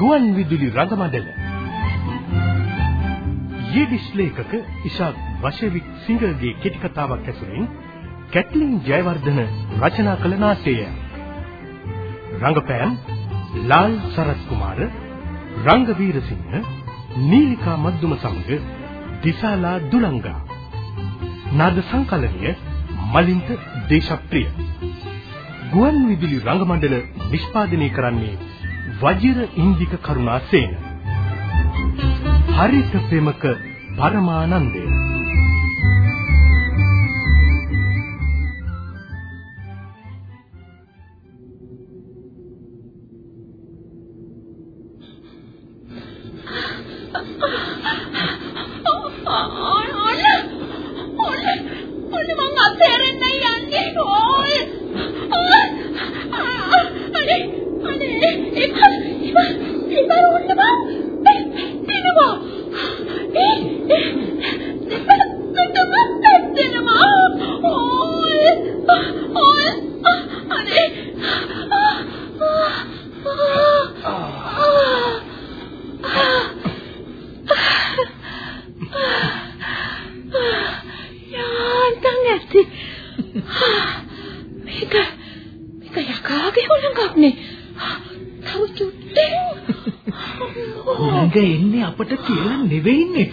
ගුවන් විදුලි රංගමඩල යෙදිස් ලේඛක ඉෂාක් වශවික් සිංහගේ කෙටි කතාවක් ඇසුරින් කැට්ලින් ජයවර්ධන රචනා කළ නාට්‍යය රංගපෑම් ලාල් සරත් කුමාර රංගවීරසිංහ නීලිකා මද්දුම සමග දිසාලා දුලංගා. නාද සංකලනය මලින්ත දේශප්‍රිය. ගුවන් විදුලි රංගමණ්ඩල නිෂ්පාදනය කරන්නේ වජිර ඉන්දික කරුණාසේන. හරිත ප්‍රේමක පරමානන්දය.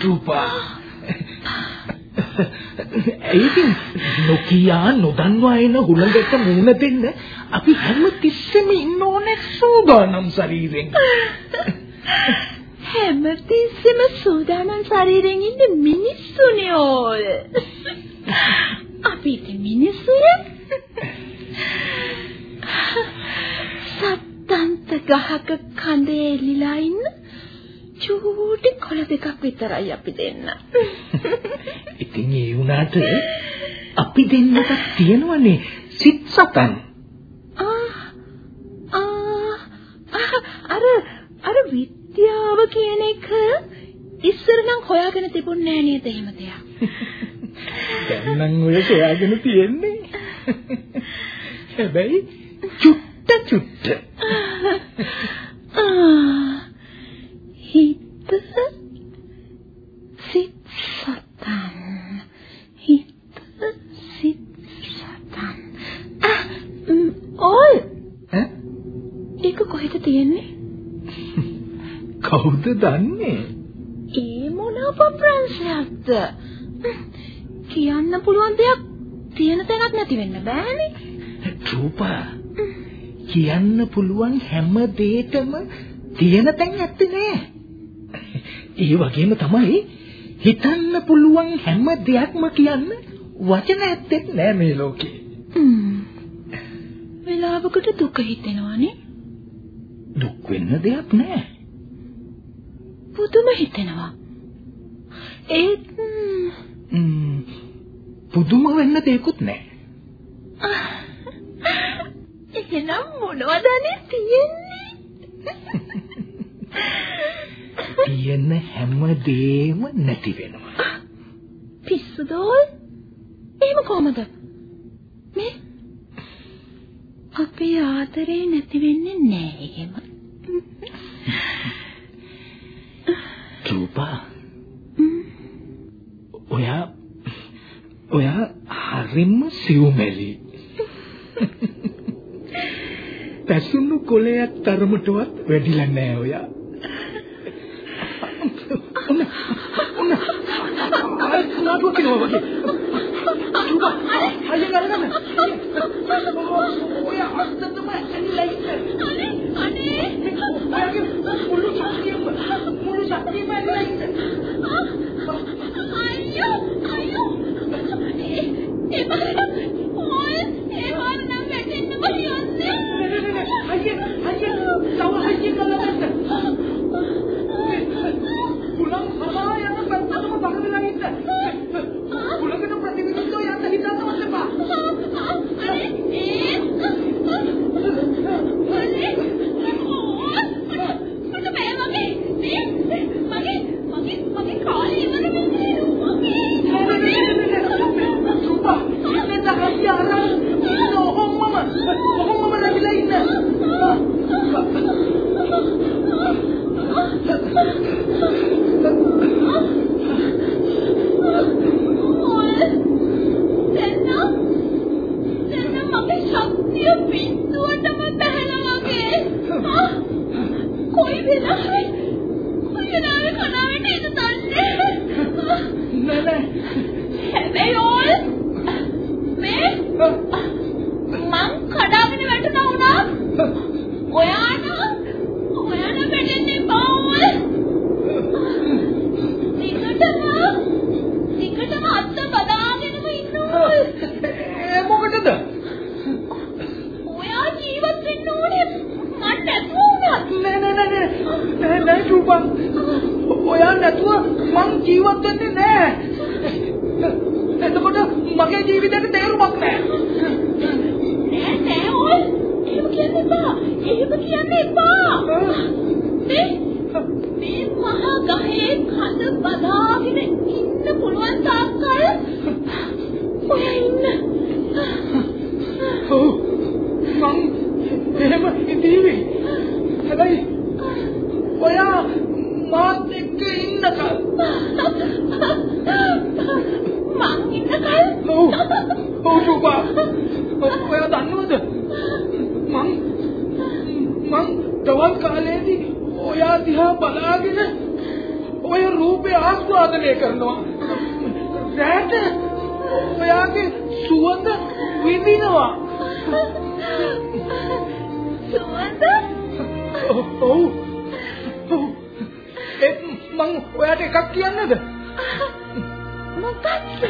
රූපා. ඒකින් නොකියා නොදන්වා එන හුලඟට මුණ දෙන්න අපි හැම තිස්සෙම ඉන්න ඕනේ සූදානම් ශරීරෙන්. හැම තිස්සෙම සූදානම් ශරීරෙන් ඉන්න මිනිස්සුනේ ඕල්. අපිට මිනිස්සුනේ සත්තන්ත ගහක කඳේ එලිලා ඉන්න චූටි කොළ දෙකක් විතරයි අපි දෙන්න. ඉතින් ඒ වුණාට අපි දෙන්නට තියෙනවනේ සිත් සතන්. අර අර විද්‍යාව කියන එක ඉස්සර නම් හොයාගෙන තිබුණේ නෑ නේද එහෙම දෙයක්. දැන් නම් ඔය හොයාගෙන තියෙන්නේ. හැබැයි චුට්ට චුට්ට. හිත සිත් සතන්. හිත සිත් සතන්. ඔය ඈ? ඒක කොහෙද තියෙන්නේ? කවුද දන්නේ? ඒ මොන අප්‍රංශයක්ද කියන්න පුළුවන් දෙයක් තියෙන තැනක් නැති වෙන්න බෑනේ. රූපා කියන්න පුළුවන් හැම දෙයකම තියෙන තැන් ඇත්තේ නෑ ඒ වගේම තමයි හිතන්න පුළුවන් හැම දෙයක්ම කියන්න වචන ඇත්තෙත් නෑ මේ ලෝකේ. වෙලාවකට දුක හිතෙනවනේ. දුක් වෙන්න දෙයක් නෑ. පුදුම හිතෙනවා. ඒත් පුදුම වෙන්න දෙයක්වත් නෑ. එහෙනම් මොනවදනේ තියෙන්නේ? තියෙන හැම දෙෙම නැති වෙනවා. පිස්සුදෝල්? එහෙම කොහමද? මේ අපේ ආදරේ නැති වෙන්නේ නෑ එහෙම. රූපා. ඔයා ඔයා හරිම සිව්මැලි. කොලයක් තරමටවත් වැඩිලා නෑ ඔයා. ඔන්න ඔන්න නාටුවක් කියනවා වගේ. සුබා හයියෙන් අරගන්න. ඔය අත්තටම ඇනිලා ඉන්න. අනේ ඔයගේ මුළු ශක්තියම මුළු ශක්තියම ඇනිලා ඉන්න. අයියෝ අයියෝ ඒ ඒ බලන්න ඕල් ඒ වරනම් වැටෙන්න බලියන්නේ. හයියෙන් හයියෙන් තව හයියෙන් කරලා කුලම් සමා යන පැත්තටම බහදලා ඉන්න. කුලකට ප්‍රතිවිරුද්ධව යන්න හිතන්නවත් එපා. අනේ ඒ අනේ මට බෑ මගේ මගේ මගේ මගේ කාලේ ඉවර වෙන්නේ නෑ නෑ. හැබැයි ඕල් මේ මං කඩාගෙන වැටුණා වුණා. ඔයාට ඔයාට වැටෙන්න එපා ඕල්. දිගටම දිගටම අත්ත බදාගෙනම ඉන්න ඕල්. මොකටද? ඔයා ජීවත් වෙන්න ඕනේ මන් නැතුව වුණත්. නෑ නෑ නෑ නෑ. නෑ චූපා. ඔයා නැතුව මං ජීවත් වෙන්නේ නෑ. එතකොට මගේ ජීවිතේට තේරුමක් නෑ. නෑ නෑ ඕල්. එහෙම කියන්න එපා. එහෙම කියන්න එපා. මේ මේ මහා ගහේ කඳ බදාගෙන ඉන්න පුළුවන් තාක්කල් ඔයා ඉන්න. ඔව්. මං එහෙම ඉඳීවි. හැබැයි ඔයා මාත් එක්ක ඉන්නකල්. මං ඉන්නකල් ඔව්. ඔව් චූපා. ඔයා දන්නවද? මං මං දවල් කාලේදී ඔයා දිහා බලාගෙන ඔය රූපේ ආස්වාදනය කරනවා. රැට ඔයාගේ සුවඳ විඳිනවා. සුවඳ ඔව්. ඔව්. ඒ මං ඔයාට එකක් කියන්නද? මොකක්ද?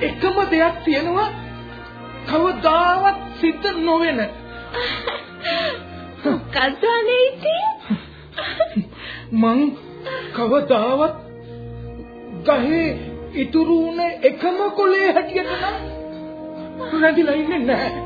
එකම දෙයක් තියෙනවා කවදාවත් සිද්ධ නොවෙන. මොකක්ද අනේ ඉතින්? මං කවදාවත් ගහේ ඉතුරු වුණ එකම කොලේ හැටියට නම් රැඳිලා ඉන්නේ නැහැ.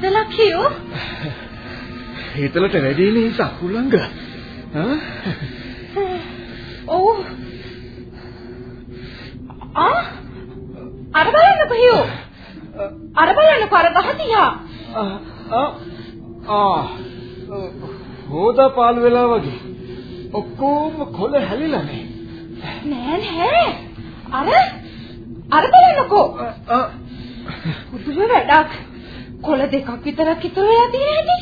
හීතලක් කියෝ. හිතලට වැඩි නේ සකුලංග. ආ? ඔව්. ආ අර බලන්න කොහියෝ. අර බලන්න පර ගහ තියා. ආ ආ හොදා පාළු වෙලා වගේ. ඔක්කොම කොළ හැලිලානේ. නෑ නෑ. අර අර බලන්නකෝ. ආ පුදුම වැඩක්. කොළ දෙකක් විතරක් ඉතුරු වෙලා තියෙන හැටි.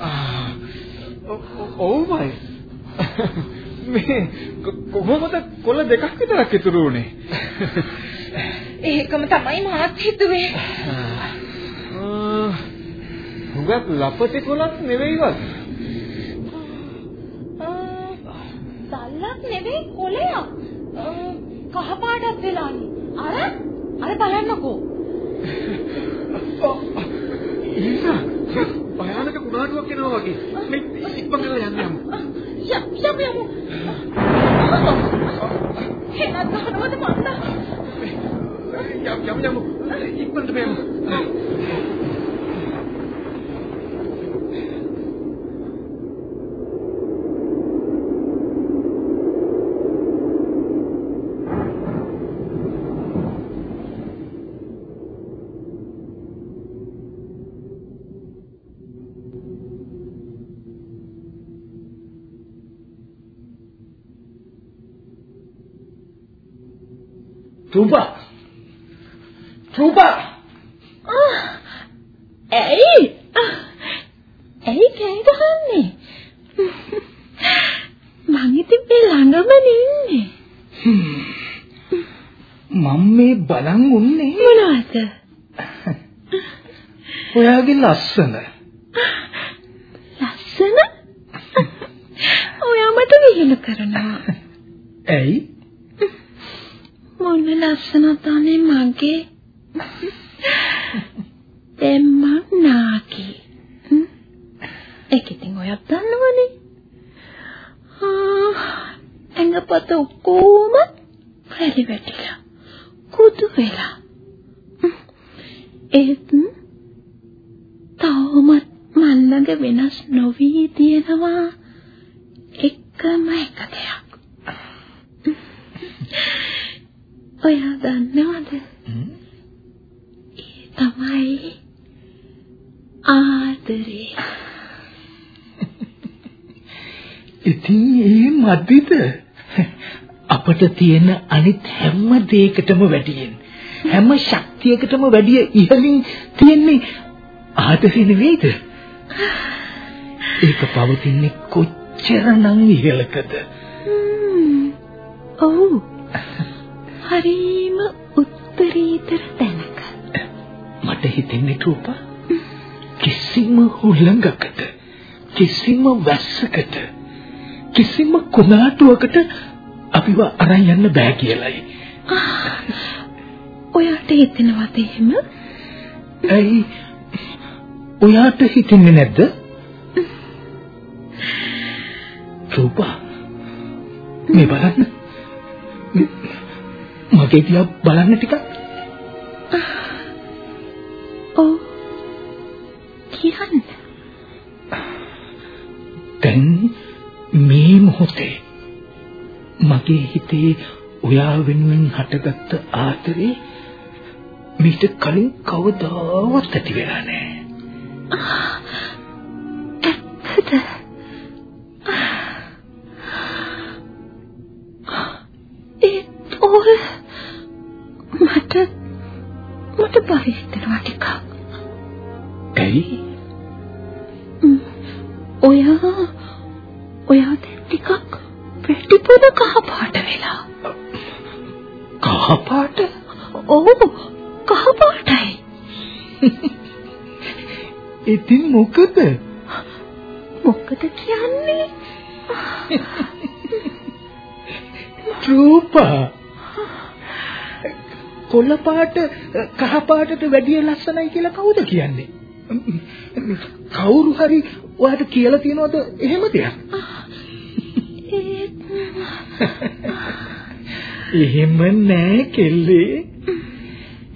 ආ ඔව්මයි. මේ කො- කොහොමද කොළ දෙකක් විතරක් ඉතුරු වුනේ? ඒකම තමයි මාත් හිතුවේ. ආ, හුඟක් ලපටි කොළක් නෙවෙයිවත්. සල්ලක් නෙවෙයි කොළයක්. කහ පාටක් වෙලානේ. අර අර බලන්නකෝ. ඉන්න භයානක කුණාටුවක් එනවා වගේ. මේ ඉක්මන් කරලා යන්න යමු. යම් යම් යමු. හෙනත් ගහනවද මන්ද? යම් යම් යමු. ඉක්මනට යමු. චූපා චූපා ඇයි? ඇයි කෑ ගහන්නේ? මං ඉතින් මේ ළඟම ඉන්නේ. මම මේ බලන් උන්නේ මොනවද? ඔයාගේ ලස්සන. ලස්සන? ඔයා මට විහිළු කරනවා. ඇයි? මොන ලස්සනද අනේ මගේ? දෙම්මක් නාකි. ඒක ඉතින් ඔයත් දන්නවනේ. ආ, ඇඟපත ඔක්කොම රැලි වැටිලා. කුදු වෙලා. ඒත් මල්ලඟ වෙනස් නොවි තියෙනවා එකම එක දෙයක්. හ්ම්. ඔයා දන්නවද? ඒ තමයි ආදරේ. ඉතින් ඒ මදිද? අපට තියෙන අනිත් හැම දෙයකටම වැඩියෙන් හැම ශක්තියකටම වැඩිය ඉහළින් තියෙන්නේ ආදරේ නෙවෙයිද? ඒක පවතින්නේ කොච්චරනම් ඉහළකද? ඔව්. හරීම උත්තරීතර තැනක. මට හිතෙන්නේ රූපා කිසිම හුලඟකට කිසිම වැස්සකට කිසිම කුණාටුවකට අපිව අරන් යන්න බෑ කියලයි. ඔයාට හිතෙනවද එහෙම? ඇයි ඔයාට හිතෙන්නේ නැද්ද? රූපා මේ බලන්න. මගේ දිහා බලන්න ටිකක්. ඔව්. කියන්න. දැන් මේ මොහොතේ මගේ හිතේ ඔයා වෙනුවෙන් හටගත්ත ආදරේ මීට කලින් කවදාවත් ඇති වෙලා නැහැ. ඇත්තද? ඒත් ඔය මට මට බය මොකද? මොකද කියන්නේ? රූපා කොළ පාට කහ පාටට වැඩිය ලස්සනයි කියලා කවුද කියන්නේ? කවුරු හරි ඔයාට කියලා තියනවද එහෙම දෙයක්? එහෙම නෑ කෙල්ලේ.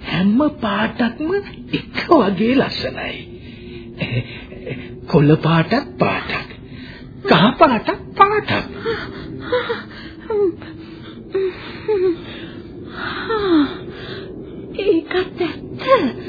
හැම පාටක්ම එක වගේ ලස්සනයි. කොළ පාටක් පාටක්. කහ පාටක් පාටක්. ඒකත් ඇත්ත.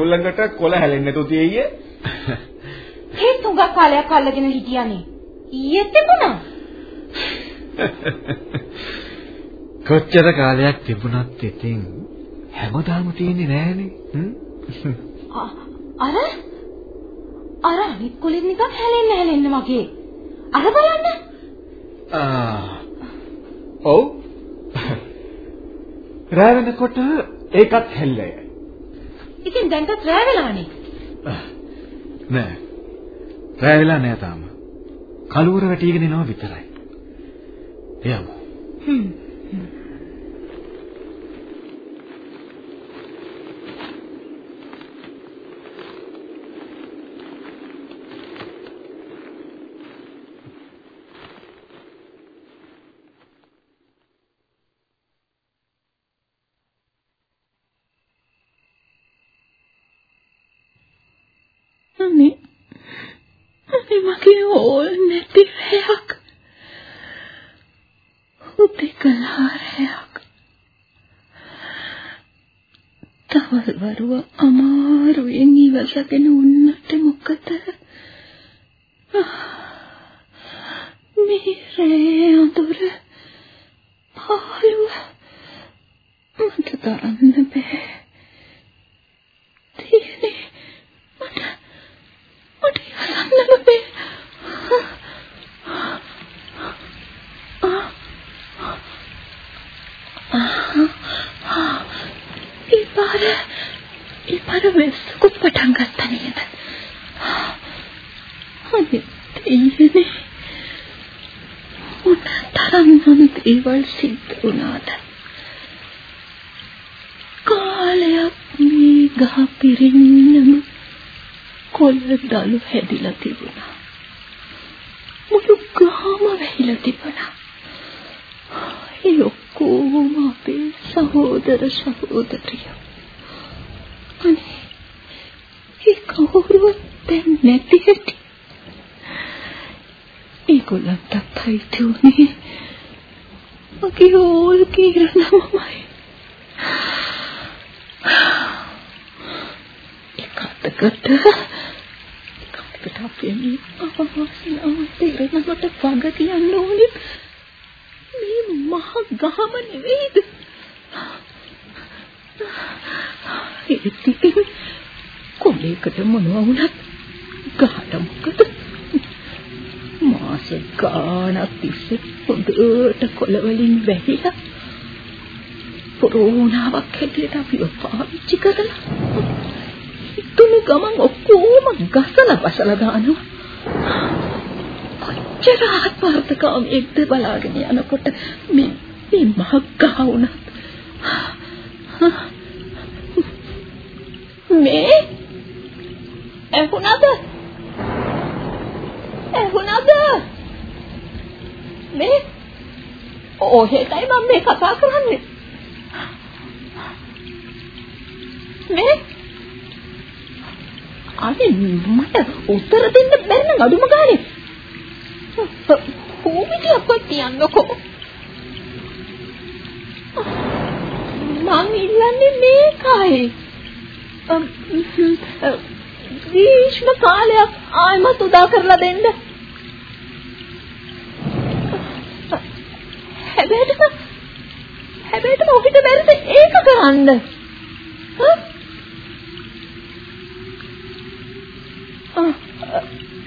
මේ හුලඟට කොළ හැලෙන්නේ නැතු තියෙයියේ. ඒ තුඟක් කාලයක් අල්ලගෙන හිටියානේ ඊයේත් තිබුණා කොච්චර කාලයක් තිබුණත් ඉතින් හැමදාම තියෙන්නේ නෑනේ. අර අර අනිත් කොලෙත් නිකන් හැලෙන්න හැලෙන්න වගේ අර බලන්න ආ ඔව්. රැ වෙනකොට ඒකත් හැල්ලයි. ඉතින් දැන්ටත් රෑ වෙලානේ නෑ. රැ වෙලා නෑ තාම. කලුවර වැටිගෙන එනවා විතරයි. යමු. හ්ම්. අනේ අනේ මගේ ඕල් නැති රැයක් උදේකලා රැයක් තවල් වරුව අමාරුවෙන් ඉවසගෙන උන්නට මොකද මේ රෑ අඳුර පාළුව මට තරන්න බෑ තියෙන්නේ මට මට ඉවසන්න බෑ ඉපාර ඉපාර වෙස්සකුත් පටන් ගත්තා නේද? අනේ තියෙන්නේ මොන තරම් මොන දේවල් සිද්ධ වුණාද? කාලයක් මේ ගහ පිරින්නම කොළ දළු හැදිලා තිබුණා. මුළු ගහම වැහිලා තිබුණා. ඒ ඔක්කොම අපේ සහෝදර සහෝදරියෝ අනේ ඒ කවුරුවත් දැන් නැති හැටි. ඒගොල්ලන්ට අයිති උනේ. මගේ ඕල් කිරණමමයි එකතකට එකතකට අපේ මේ අවවාසනාව තේරෙනකොට වග කියන්න ඕනේ. මේ මහ ගහම නෙවෙයිද? ඉතින් කොලේකට මොනවා වුණත් ගහට මොකද? මාස ගාණක් තිස්සේ හොඳට කොළ වලින් වැහිලා කොරෝනාවක් හැටියට අපිව පාවිච්චි කරලා තුනු ගමන් ඔක්කොම ගසලා බසලා දානවා. කොච්චර ආත්මార్థකාමීක්ද බලාගෙන යනකොට මේ මේ මහ ගහ වුණත්? මේ ඇහුණද? ඇහුණද? මේ? ඔහෙටයි මම මේ කතා කරන්නේ. මේ? අනේ මට උත්තර දෙන්න බැරි නම් අඩුම ගානේ. කොමිටියක් තියන්නකෝ මං ඉල්ලන්නේ මේකයි. ග්‍රීෂ්ම කාලයක් ආයමත් උදා කරලා දෙන්න. හැබැයිටම හැබැයිටම ඔහිට බැරිද ඒක කරන්න.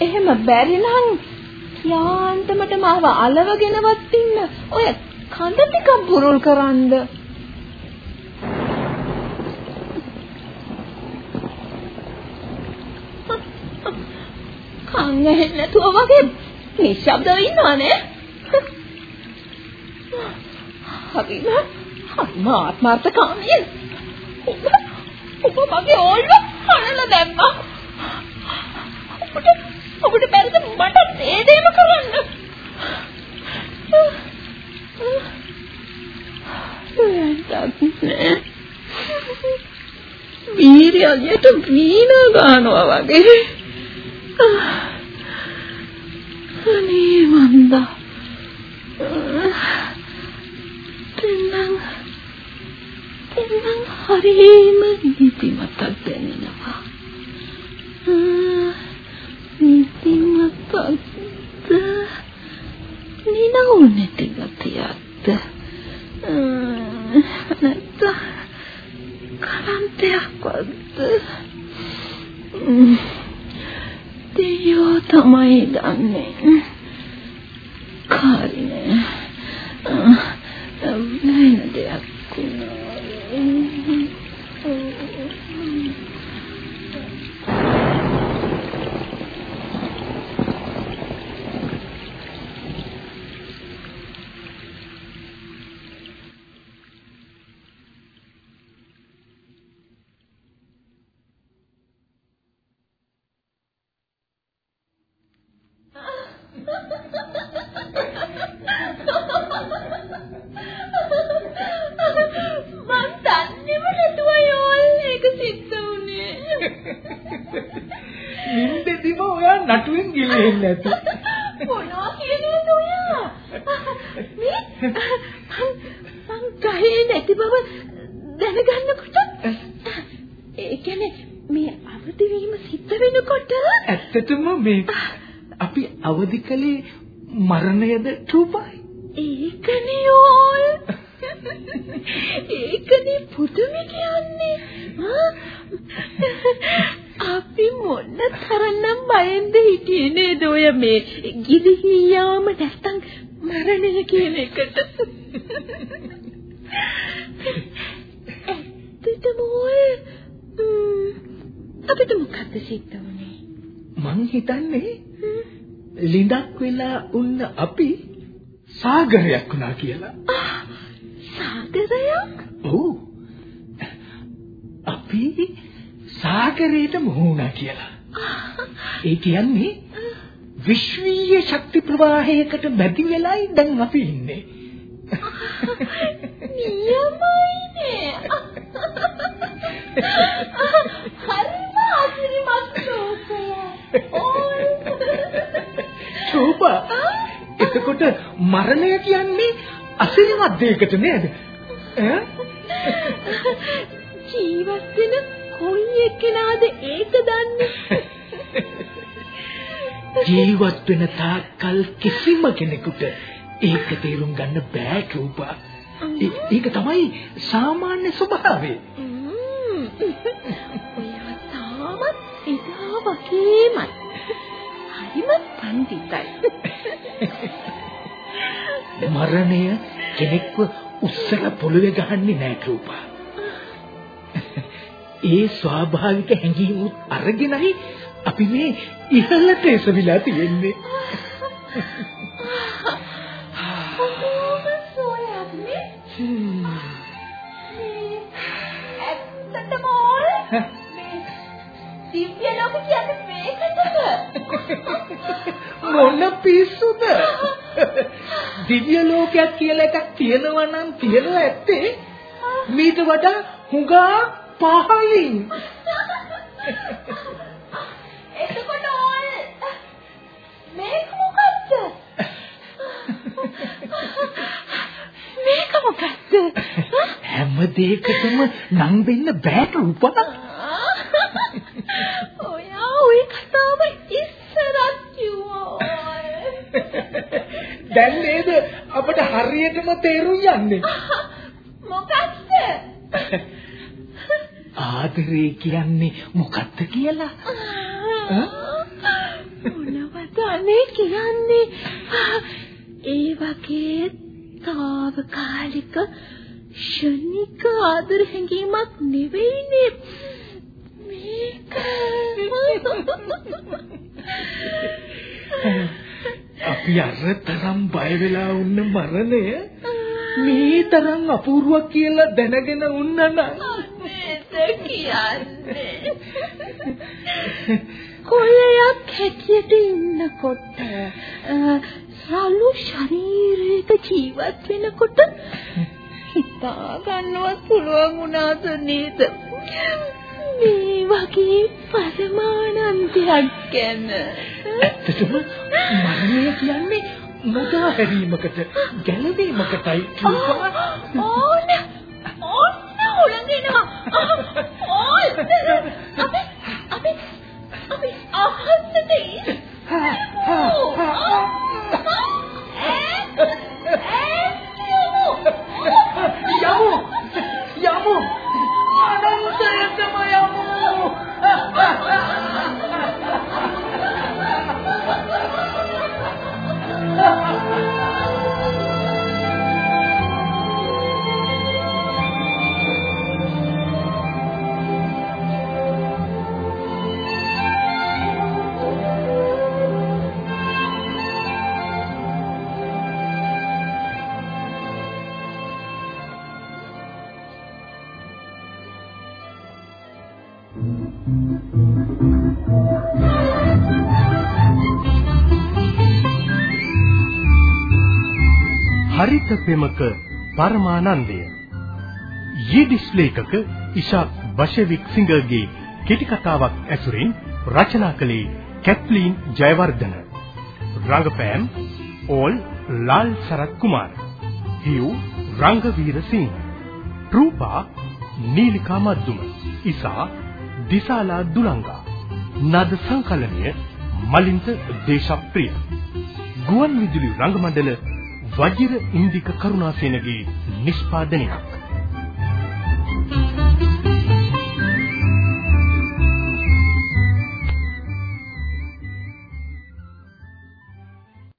එහෙම බැරි නම් යාන්තමට මාව අලවගෙනවත් ඉන්න ඔය කඳ ටිකක් බුරුල් කරන්න. කන් ඇහෙන්නේ නැතුව වගේ නිශ්ශබ්දව ඉන්නවනේ. හරිම හරිම ආත්මార్థකාමී. ඔබ ඔබ මගේ ඕල්ව හරලා දැම්මා. ඔබට ඔබට බැරිද මට ඒ දේම කරන්න වීර්යයට වීණා ගන්නවා වගේ. niemand. Tenang, tenang hari meniti mata tenenapa. Niti mata te, nina unete gatiatte. Netta, karanteakkoatte. Te joo tamai danne. නටුවෙන් ගිලෙන්නේ නැති. මොනවා කියනේද ඔයා? මේ මං ගහේ නැති බව දැනගන්නකොට ඒ කියන්නේ මේ අවදි වීම සිද්ධ වෙනකොට ඇත්තටම මේ අපි අවදි කලේ මරණයද රූපයි. ඒකනේ ඕල් ඒකනේ පුදුම කියන්නේ ආ? අපි මොන තරම්නම් බයෙන්ද හිටියේ නේද ඔය මේ ගිලිහී යාම නැත්තම් මරණය කියන එකට. ඇත්තටම ඔය අපිට මොකද්ද සිද්ධ වුනේ? මං හිතන්නේ ලිඳක් වෙලා උන්න අපි සාගරයක් වුණා කියලා. සාගරයක්? ඔව්. අපි සාගරයට මුහුණා කියලා. ඒ කියන්නේ විශ්වීය ශක්ති ප්‍රවාහයකට බැඳි වෙලයි දැන් අපි ඉන්නේ. නියමයිනේ හරිම අසිරිමත් ඕල් චෝපා එතකොට මරණය කියන්නේ අසිරිමත් දෙයකට නේද? ඈ? ජීවත් වෙන කොයි එක්කෙනාද ඒක දන්නේ ජීවත් වෙන තාක්කල් කිසිම කෙනෙකුට ඒක තේරුම් ගන්න බෑ. ඒ- ඒක තමයි සාමාන්‍ය ස්වභාවය. ඔයා තාමත් එදා වගේමයි හරිම පඬිතයි මරණය කෙනෙක්ව උස්සලා පොළවේ ගහන්නේ නෑ රූපා. ඒ ස්වාභාවික හැඟීම් අරගෙනයි අපි මේ ඉහළට එසවිලා තියෙන්නේ. කොහොමද සොයන්නේ ඇත්තටම ඕල් මේ දිව්‍ය ලෝක කියන්නේ මේකටද මොන පිස්සුද? දිව්‍ය ලෝකයක් කියලා එකක් තියෙනවා නම් තියෙනවා ඇත්තේ මීට වඩා හුඟා පහලින්. එතකොට ඕල් මේක මොකද්ද මේක මොකද්ද හැම දෙයකටම නම් දෙන්න බෑ රූපා. ඔයා ওই කතාව ඉස්සරත් කිව්වා දැන් නේද අපිට හරියටම තේරුම් යන්නේ. මොකක්ද ආදරේ කියන්නේ මොකක්ද කියලා? මොනවද අනේ කියන්නේ? ඒ වගේ తాවකාලික ෂණික ආදර හැඟීමක් නෙවෙයිනේ. මේක. අපි අර තරම් බය වෙලා වුණ මරණය මේ තරම් අපූර්වක් කියලා දැනගෙන වුණා නම් කියන්නේ. කොළයක් හැටියට ඉන්නකොට රළු ශරීරයක ජීවත් වෙනකොට හිතා ගන්නවත් පුළුවන් වුණාද නේද? මේ වගේ පරමානන්දයක් ගැන. ඇත්තටම මරණය කියන්නේ මුදා හැරීමකට ගැලවීමකටයි කියපා ඕන හරිත පෙමක පරමානන්දය. ඊඩිස් ලේඛක ඉෂාක් බෂවික් සිංගර්ගේ කෙටි කතාවක් ඇසුරින් රචනා කළේ කැත්ලීන් ජයවර්ධන. රංගපෑම් ඕල් ලාල් සරත් කුමාර. හියු රංගවීර සිංහ රූපා නීලිකා මද්දුම ඉසා දිසාලා දුලංගා නද සංකලනය මලින්ත දේශප්‍රිය. ගුවන් විදුලි රංගමණ්ඩල වජිර ඉන්දික කරුණාසේනගේ නිෂ්පාදනයක්. thank you